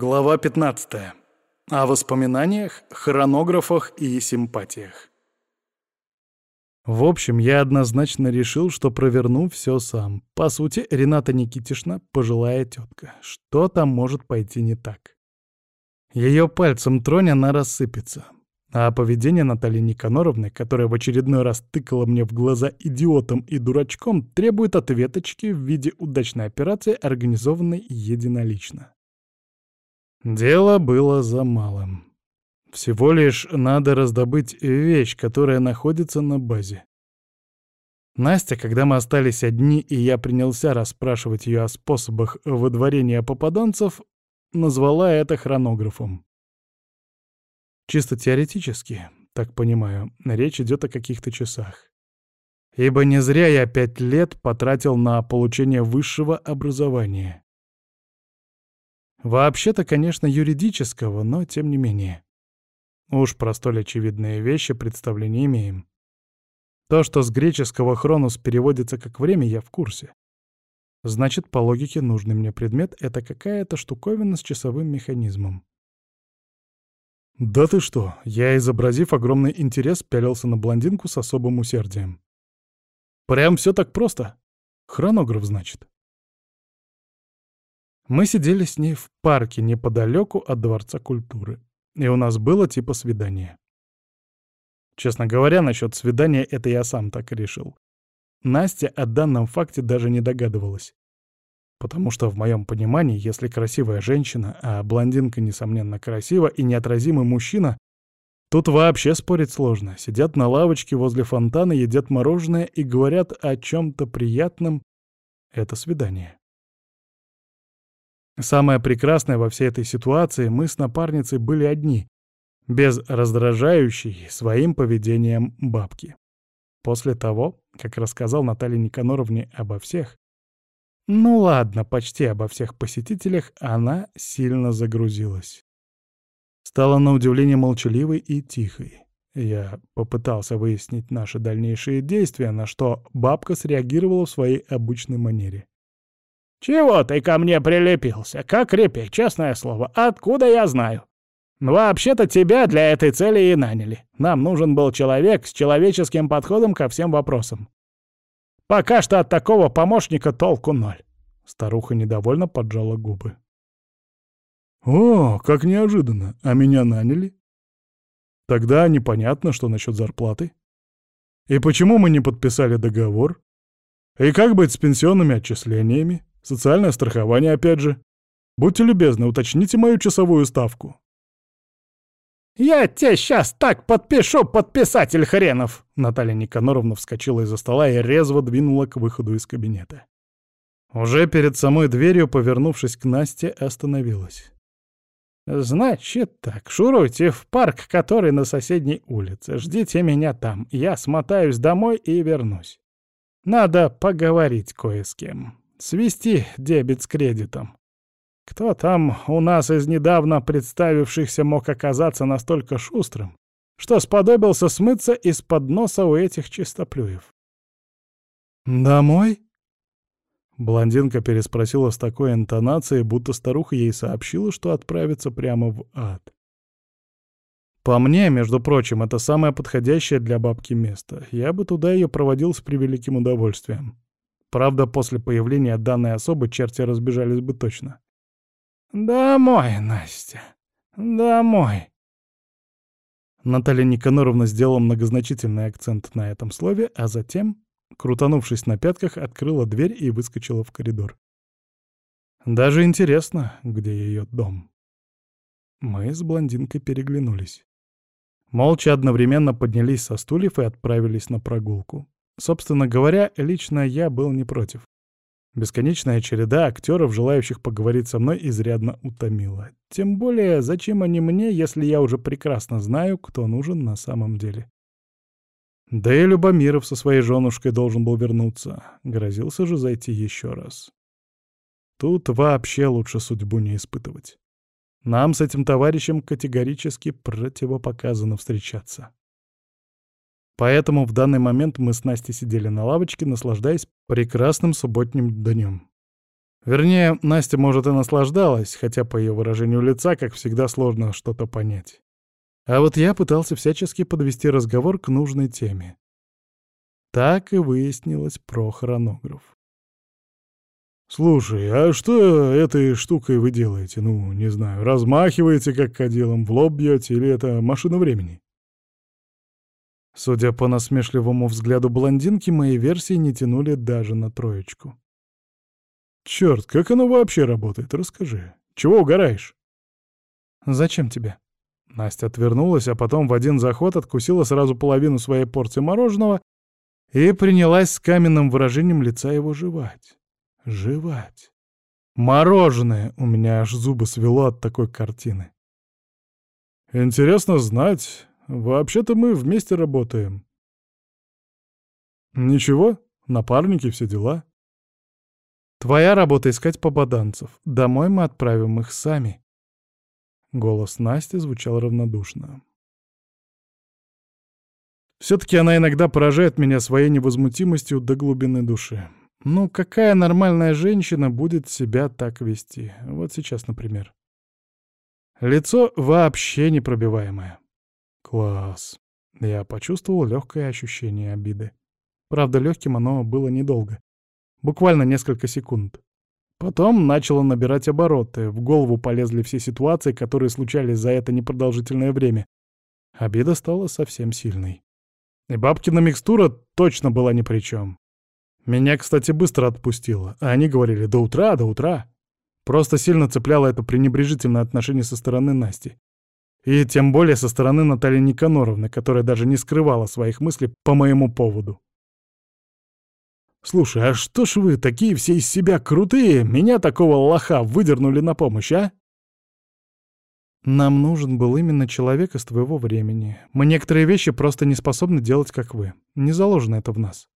Глава 15. О воспоминаниях, хронографах и симпатиях. В общем, я однозначно решил, что проверну все сам. По сути, Рената Никитишна — пожилая тетка. Что там может пойти не так? Ее пальцем тронь, она рассыпется. А поведение Натальи Никаноровны, которая в очередной раз тыкала мне в глаза идиотом и дурачком, требует ответочки в виде удачной операции, организованной единолично. Дело было за малым. Всего лишь надо раздобыть вещь, которая находится на базе. Настя, когда мы остались одни, и я принялся расспрашивать ее о способах выдворения попаданцев, назвала это хронографом. Чисто теоретически, так понимаю, речь идет о каких-то часах. Ибо не зря я пять лет потратил на получение высшего образования. Вообще-то, конечно, юридического, но тем не менее. Уж про столь очевидные вещи представления имеем. То, что с греческого «хронос» переводится как «время», я в курсе. Значит, по логике, нужный мне предмет — это какая-то штуковина с часовым механизмом. «Да ты что!» — я, изобразив огромный интерес, пялился на блондинку с особым усердием. «Прям все так просто? Хронограф, значит?» Мы сидели с ней в парке неподалеку от Дворца культуры, и у нас было типа свидание. Честно говоря, насчет свидания это я сам так решил. Настя о данном факте даже не догадывалась. Потому что в моем понимании, если красивая женщина, а блондинка, несомненно, красива и неотразимый мужчина, тут вообще спорить сложно. Сидят на лавочке возле фонтана, едят мороженое и говорят о чем-то приятном. Это свидание. Самое прекрасное во всей этой ситуации, мы с напарницей были одни, без раздражающей своим поведением бабки. После того, как рассказал Наталье Никаноровне обо всех, ну ладно, почти обо всех посетителях, она сильно загрузилась. Стала на удивление молчаливой и тихой. Я попытался выяснить наши дальнейшие действия, на что бабка среагировала в своей обычной манере. «Чего ты ко мне прилепился? Как репей, честное слово. Откуда я знаю? Вообще-то тебя для этой цели и наняли. Нам нужен был человек с человеческим подходом ко всем вопросам. Пока что от такого помощника толку ноль». Старуха недовольно поджала губы. «О, как неожиданно! А меня наняли? Тогда непонятно, что насчет зарплаты. И почему мы не подписали договор? И как быть с пенсионными отчислениями? Социальное страхование, опять же. Будьте любезны, уточните мою часовую ставку. «Я тебе сейчас так подпишу, подписатель хренов!» Наталья Никаноровна вскочила из-за стола и резво двинула к выходу из кабинета. Уже перед самой дверью, повернувшись к Насте, остановилась. «Значит так, шуруйте в парк, который на соседней улице. Ждите меня там. Я смотаюсь домой и вернусь. Надо поговорить кое с кем» свести дебет с кредитом. Кто там у нас из недавно представившихся мог оказаться настолько шустрым, что сподобился смыться из-под носа у этих чистоплюев? «Домой?» Блондинка переспросила с такой интонацией, будто старуха ей сообщила, что отправится прямо в ад. По мне, между прочим, это самое подходящее для бабки место. Я бы туда ее проводил с превеликим удовольствием. Правда, после появления данной особы черти разбежались бы точно. «Домой, Настя, домой!» Наталья Никаноровна сделала многозначительный акцент на этом слове, а затем, крутанувшись на пятках, открыла дверь и выскочила в коридор. Даже интересно, где ее дом. Мы с блондинкой переглянулись. Молча одновременно поднялись со стульев и отправились на прогулку. Собственно говоря, лично я был не против. Бесконечная череда актеров, желающих поговорить со мной, изрядно утомила. Тем более, зачем они мне, если я уже прекрасно знаю, кто нужен на самом деле? Да и Любомиров со своей женушкой должен был вернуться. Грозился же зайти еще раз. Тут вообще лучше судьбу не испытывать. Нам с этим товарищем категорически противопоказано встречаться. Поэтому в данный момент мы с Настей сидели на лавочке, наслаждаясь прекрасным субботним днем. Вернее, Настя, может, и наслаждалась, хотя по ее выражению лица, как всегда, сложно что-то понять. А вот я пытался всячески подвести разговор к нужной теме. Так и выяснилось про хронограф. «Слушай, а что этой штукой вы делаете? Ну, не знаю, размахиваете как кадилом, в лоб бьете или это машина времени?» Судя по насмешливому взгляду блондинки, мои версии не тянули даже на троечку. «Чёрт, как оно вообще работает? Расскажи. Чего угораешь?» «Зачем тебе?» Настя отвернулась, а потом в один заход откусила сразу половину своей порции мороженого и принялась с каменным выражением лица его жевать. Жевать. Мороженое! У меня аж зубы свело от такой картины. Интересно знать. Вообще-то мы вместе работаем. Ничего, напарники, все дела. Твоя работа — искать попаданцев. Домой мы отправим их сами. Голос Насти звучал равнодушно. Все-таки она иногда поражает меня своей невозмутимостью до глубины души. Ну, какая нормальная женщина будет себя так вести? Вот сейчас, например. Лицо вообще непробиваемое. Класс. Я почувствовал легкое ощущение обиды. Правда, легким оно было недолго. Буквально несколько секунд. Потом начало набирать обороты, в голову полезли все ситуации, которые случались за это непродолжительное время. Обида стала совсем сильной. И бабкина микстура точно была ни при чем. Меня, кстати, быстро отпустило, а они говорили «до утра, до утра». Просто сильно цепляло это пренебрежительное отношение со стороны Насти. И тем более со стороны Натальи Никаноровны, которая даже не скрывала своих мыслей по моему поводу. «Слушай, а что ж вы такие все из себя крутые? Меня такого лоха выдернули на помощь, а?» «Нам нужен был именно человек из твоего времени. Мы некоторые вещи просто не способны делать, как вы. Не заложено это в нас».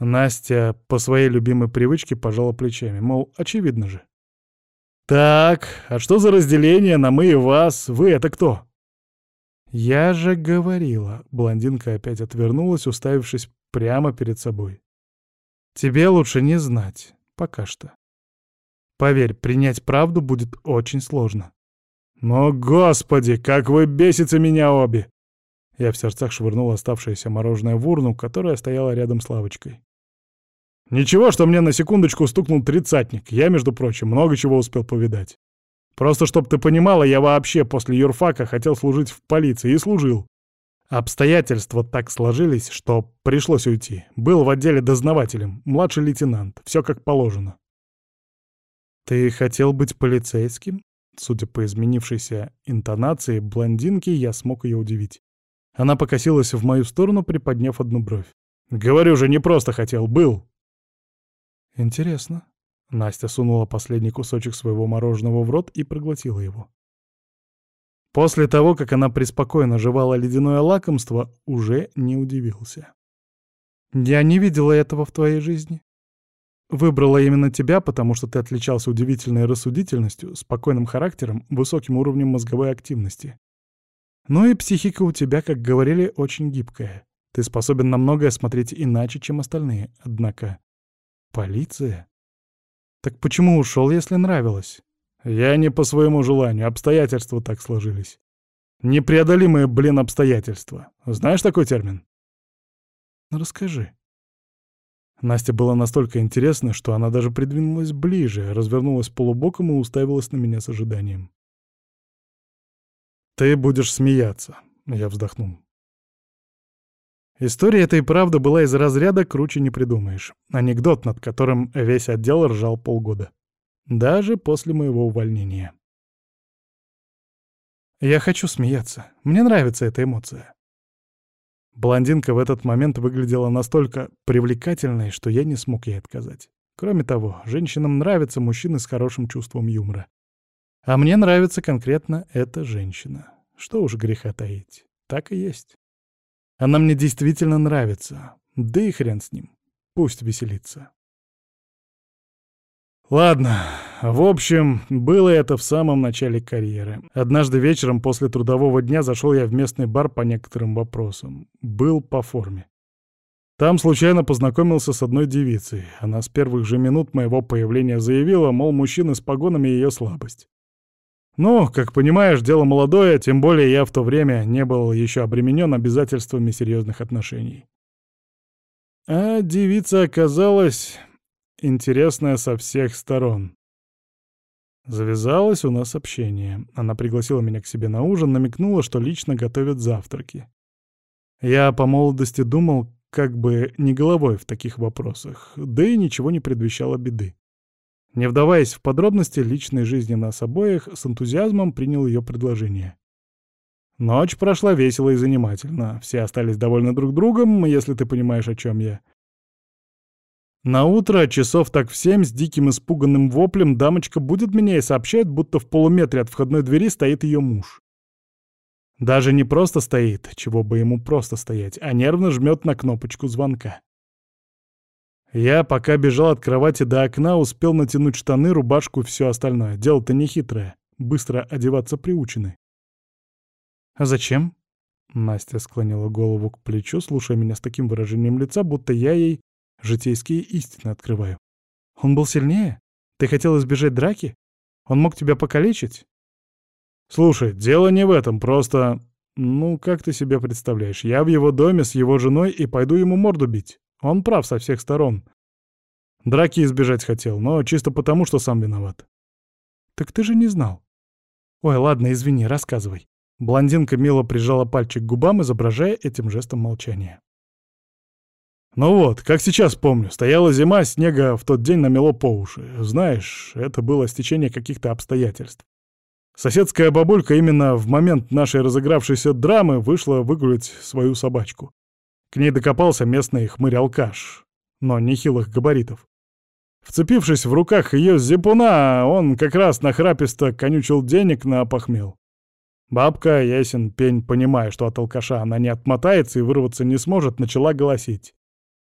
Настя по своей любимой привычке пожала плечами, мол, очевидно же. «Так, а что за разделение на мы и вас? Вы это кто?» «Я же говорила», — блондинка опять отвернулась, уставившись прямо перед собой. «Тебе лучше не знать. Пока что. Поверь, принять правду будет очень сложно». «Но, господи, как вы бесите меня обе!» Я в сердцах швырнул оставшееся мороженое в урну, которая стояла рядом с лавочкой. Ничего, что мне на секундочку стукнул тридцатник. Я, между прочим, много чего успел повидать. Просто чтоб ты понимала, я вообще после юрфака хотел служить в полиции и служил. Обстоятельства так сложились, что пришлось уйти. Был в отделе дознавателем, младший лейтенант, все как положено. Ты хотел быть полицейским? Судя по изменившейся интонации блондинки, я смог ее удивить. Она покосилась в мою сторону, приподняв одну бровь. «Говорю же, не просто хотел, был!» «Интересно». Настя сунула последний кусочек своего мороженого в рот и проглотила его. После того, как она преспокойно жевала ледяное лакомство, уже не удивился. «Я не видела этого в твоей жизни. Выбрала именно тебя, потому что ты отличался удивительной рассудительностью, спокойным характером, высоким уровнем мозговой активности. Ну и психика у тебя, как говорили, очень гибкая. Ты способен на многое смотреть иначе, чем остальные, однако Полиция? Так почему ушел, если нравилось? Я не по своему желанию, обстоятельства так сложились. Непреодолимые, блин, обстоятельства. Знаешь такой термин? Расскажи. Настя была настолько интересна, что она даже придвинулась ближе, развернулась полубоком и уставилась на меня с ожиданием. «Ты будешь смеяться», — я вздохнул. История этой правды была из разряда «круче не придумаешь». Анекдот, над которым весь отдел ржал полгода. Даже после моего увольнения. Я хочу смеяться. Мне нравится эта эмоция. Блондинка в этот момент выглядела настолько привлекательной, что я не смог ей отказать. Кроме того, женщинам нравятся мужчины с хорошим чувством юмора. А мне нравится конкретно эта женщина. Что уж греха таить. Так и есть. Она мне действительно нравится. Да и хрен с ним. Пусть веселится. Ладно, в общем, было это в самом начале карьеры. Однажды вечером после трудового дня зашел я в местный бар по некоторым вопросам. Был по форме. Там случайно познакомился с одной девицей. Она с первых же минут моего появления заявила, мол, мужчины с погонами — ее слабость. Ну, как понимаешь, дело молодое, тем более я в то время не был еще обременен обязательствами серьезных отношений. А девица оказалась интересная со всех сторон. Завязалось у нас общение. Она пригласила меня к себе на ужин, намекнула, что лично готовит завтраки. Я по молодости думал, как бы не головой в таких вопросах, да и ничего не предвещало беды. Не вдаваясь в подробности личной жизни нас обоих, с энтузиазмом принял ее предложение. Ночь прошла весело и занимательно. Все остались довольны друг другом, если ты понимаешь, о чем я. На утро, часов так в семь, с диким испуганным воплем, дамочка будет меня и сообщает, будто в полуметре от входной двери стоит ее муж. Даже не просто стоит, чего бы ему просто стоять, а нервно жмет на кнопочку звонка. Я, пока бежал от кровати до окна, успел натянуть штаны, рубашку и все остальное. Дело-то не хитрое. Быстро одеваться приучены. «А зачем?» Настя склонила голову к плечу, слушая меня с таким выражением лица, будто я ей житейские истины открываю. «Он был сильнее? Ты хотел избежать драки? Он мог тебя покалечить?» «Слушай, дело не в этом, просто... Ну, как ты себе представляешь, я в его доме с его женой и пойду ему морду бить. Он прав со всех сторон. Драки избежать хотел, но чисто потому, что сам виноват». «Так ты же не знал». «Ой, ладно, извини, рассказывай». Блондинка мило прижала пальчик к губам, изображая этим жестом молчания. Ну вот, как сейчас помню, стояла зима, снега в тот день намело по уши. Знаешь, это было стечение каких-то обстоятельств. Соседская бабулька именно в момент нашей разыгравшейся драмы вышла выгулять свою собачку. К ней докопался местный хмырь-алкаш, но нехилых габаритов. Вцепившись в руках ее зипуна, он как раз нахраписто конючил денег на похмел. Бабка, ясен пень, понимая, что от алкаша она не отмотается и вырваться не сможет, начала голосить.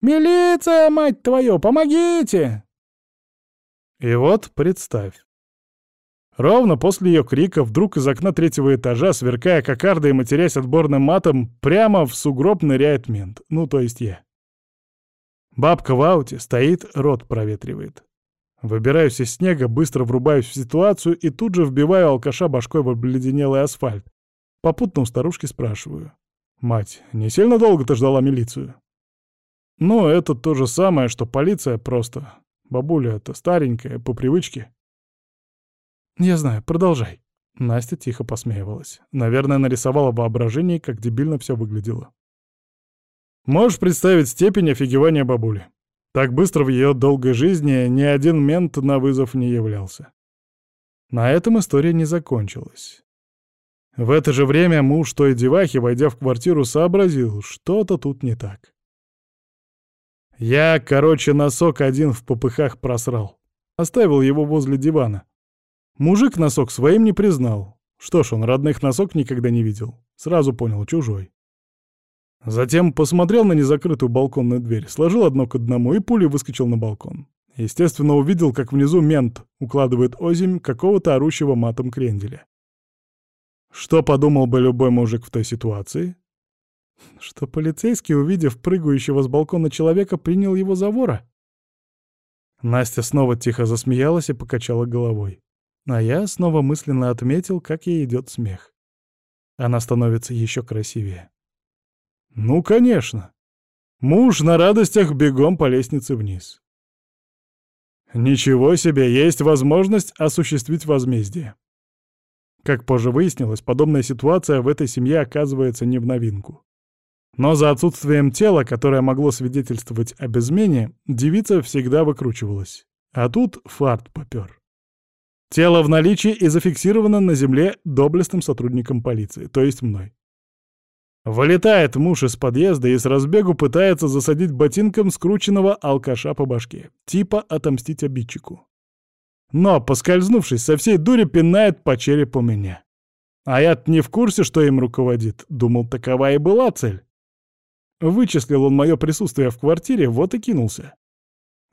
«Милиция, мать твою, помогите!» И вот представь, Ровно после ее крика вдруг из окна третьего этажа, сверкая кокардой и матерясь отборным матом, прямо в сугроб ныряет мент. Ну, то есть я. Бабка в ауте, стоит, рот проветривает. Выбираюсь из снега, быстро врубаюсь в ситуацию и тут же вбиваю алкаша башкой в обледенелый асфальт. Попутно у старушки спрашиваю. «Мать, не сильно долго ты ждала милицию?» «Ну, это то же самое, что полиция просто. Бабуля это старенькая, по привычке». «Я знаю, продолжай». Настя тихо посмеивалась. Наверное, нарисовала воображение, как дебильно все выглядело. Можешь представить степень офигевания бабули. Так быстро в ее долгой жизни ни один мент на вызов не являлся. На этом история не закончилась. В это же время муж той девахи, войдя в квартиру, сообразил, что-то тут не так. Я, короче, носок один в попыхах просрал. Оставил его возле дивана. Мужик носок своим не признал. Что ж, он родных носок никогда не видел. Сразу понял, чужой. Затем посмотрел на незакрытую балконную дверь, сложил одно к одному и пулей выскочил на балкон. Естественно, увидел, как внизу мент укладывает озимь какого-то орущего матом кренделя. Что подумал бы любой мужик в той ситуации? Что полицейский, увидев прыгающего с балкона человека, принял его за вора? Настя снова тихо засмеялась и покачала головой. А я снова мысленно отметил, как ей идет смех. Она становится еще красивее. Ну, конечно. Муж на радостях бегом по лестнице вниз. Ничего себе, есть возможность осуществить возмездие. Как позже выяснилось, подобная ситуация в этой семье оказывается не в новинку. Но за отсутствием тела, которое могло свидетельствовать об измене, девица всегда выкручивалась. А тут фарт попёр. Тело в наличии и зафиксировано на земле доблестным сотрудником полиции, то есть мной. Вылетает муж из подъезда и с разбегу пытается засадить ботинком скрученного алкаша по башке, типа отомстить обидчику. Но, поскользнувшись, со всей дури пинает по черепу меня. А я не в курсе, что им руководит. Думал, такова и была цель. Вычислил он мое присутствие в квартире, вот и кинулся.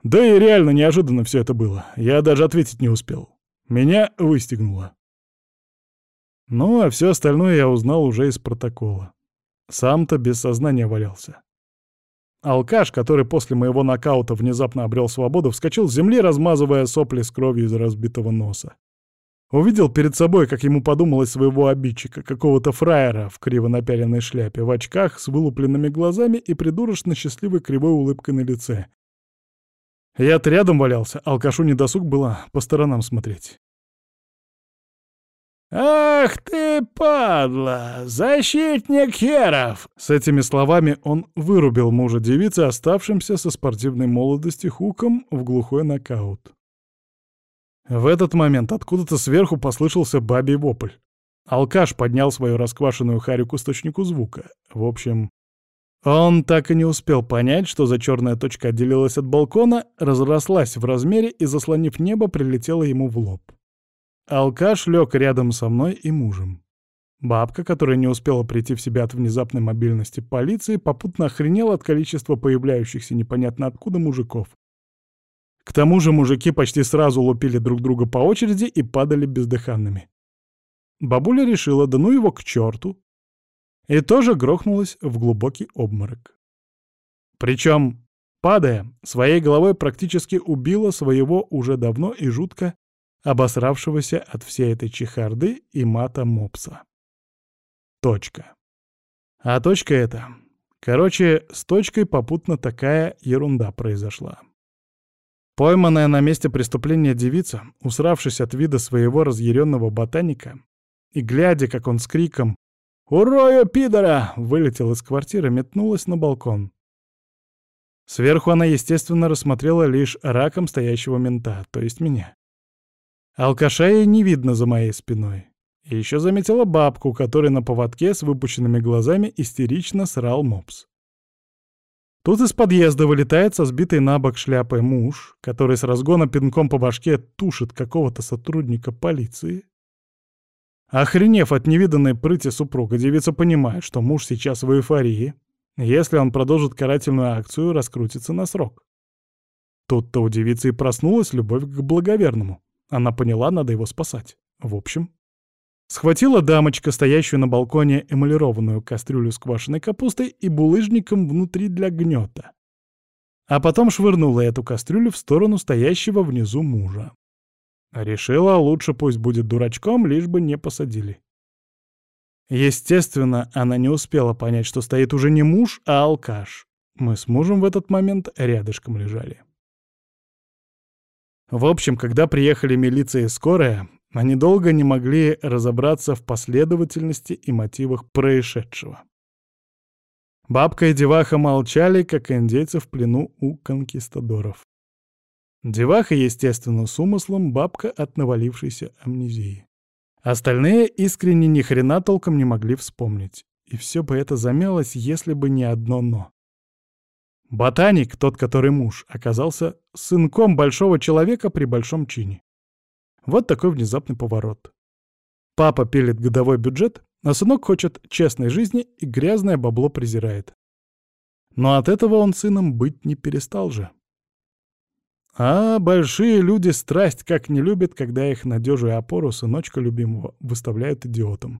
Да и реально неожиданно все это было. Я даже ответить не успел. Меня выстегнуло. Ну, а все остальное я узнал уже из протокола. Сам-то без сознания валялся. Алкаш, который после моего нокаута внезапно обрел свободу, вскочил с земли, размазывая сопли с кровью из разбитого носа. Увидел перед собой, как ему подумалось, своего обидчика, какого-то фраера в криво напяленной шляпе, в очках, с вылупленными глазами и придурочно счастливой кривой улыбкой на лице. Я-то рядом валялся, алкашу недосуг было по сторонам смотреть. «Ах ты, падла! Защитник херов!» С этими словами он вырубил мужа девицы, оставшимся со спортивной молодости хуком в глухой нокаут. В этот момент откуда-то сверху послышался бабий вопль. Алкаш поднял свою расквашенную харю к источнику звука. В общем, он так и не успел понять, что за черная точка отделилась от балкона, разрослась в размере и, заслонив небо, прилетела ему в лоб. Алкаш лег рядом со мной и мужем. Бабка, которая не успела прийти в себя от внезапной мобильности полиции, попутно охренела от количества появляющихся непонятно откуда мужиков. К тому же мужики почти сразу лупили друг друга по очереди и падали бездыханными. Бабуля решила, да ну его к черту, и тоже грохнулась в глубокий обморок. Причем, падая, своей головой практически убила своего уже давно и жутко обосравшегося от всей этой чехарды и мата мопса. Точка. А точка эта... Короче, с точкой попутно такая ерунда произошла. Пойманная на месте преступления девица, усравшись от вида своего разъяренного ботаника, и глядя, как он с криком «Урою, пидора!» вылетел из квартиры, метнулась на балкон. Сверху она, естественно, рассмотрела лишь раком стоящего мента, то есть меня. Алкаша ей не видно за моей спиной. И еще заметила бабку, которая на поводке с выпученными глазами истерично срал мопс. Тут из подъезда вылетает со сбитой на бок шляпой муж, который с разгона пинком по башке тушит какого-то сотрудника полиции. Охренев от невиданной прыти супруга, девица понимает, что муж сейчас в эйфории. Если он продолжит карательную акцию, раскрутится на срок. Тут-то у девицы и проснулась любовь к благоверному. Она поняла, надо его спасать. В общем, Схватила дамочка, стоящую на балконе, эмалированную кастрюлю с квашеной капустой и булыжником внутри для гнета. А потом швырнула эту кастрюлю в сторону стоящего внизу мужа. Решила, лучше пусть будет дурачком, лишь бы не посадили. Естественно, она не успела понять, что стоит уже не муж, а алкаш. Мы с мужем в этот момент рядышком лежали. В общем, когда приехали милиция и скорая, они долго не могли разобраться в последовательности и мотивах происшедшего. Бабка и деваха молчали, как индейцы в плену у конкистадоров. Деваха, естественно, с умыслом, бабка от навалившейся амнезии. Остальные искренне ни хрена толком не могли вспомнить. И все бы это замялось, если бы не одно «но». Ботаник, тот, который муж, оказался сынком большого человека при большом чине. Вот такой внезапный поворот. Папа пилит годовой бюджет, а сынок хочет честной жизни и грязное бабло презирает. Но от этого он сыном быть не перестал же. А большие люди страсть как не любят, когда их надежу и опору сыночка любимого выставляют идиотом.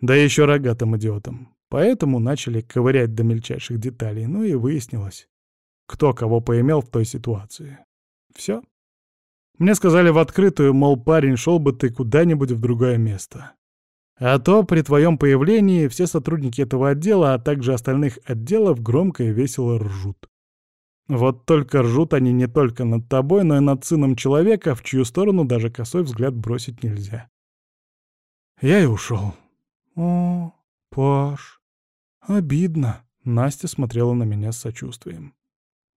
Да еще рогатым идиотом. Поэтому начали ковырять до мельчайших деталей, ну и выяснилось, кто кого поимел в той ситуации. Все. Мне сказали в открытую, мол, парень, шел бы ты куда-нибудь в другое место. А то при твоем появлении все сотрудники этого отдела, а также остальных отделов громко и весело ржут. Вот только ржут они не только над тобой, но и над сыном человека, в чью сторону даже косой взгляд бросить нельзя. Я и ушел. О, Паш, обидно. Настя смотрела на меня с сочувствием.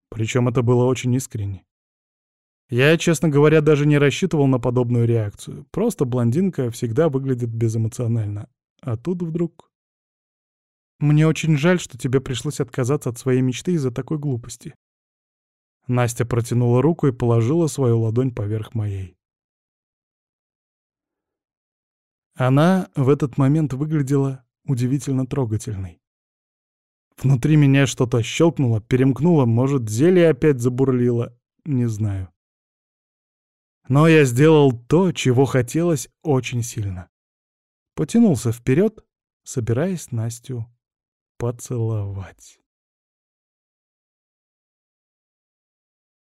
Причем это было очень искренне. Я, честно говоря, даже не рассчитывал на подобную реакцию. Просто блондинка всегда выглядит безэмоционально. А тут вдруг... Мне очень жаль, что тебе пришлось отказаться от своей мечты из-за такой глупости. Настя протянула руку и положила свою ладонь поверх моей. Она в этот момент выглядела удивительно трогательной. Внутри меня что-то щелкнуло, перемкнуло, может, зелье опять забурлило, не знаю. Но я сделал то, чего хотелось очень сильно. Потянулся вперед, собираясь Настю поцеловать.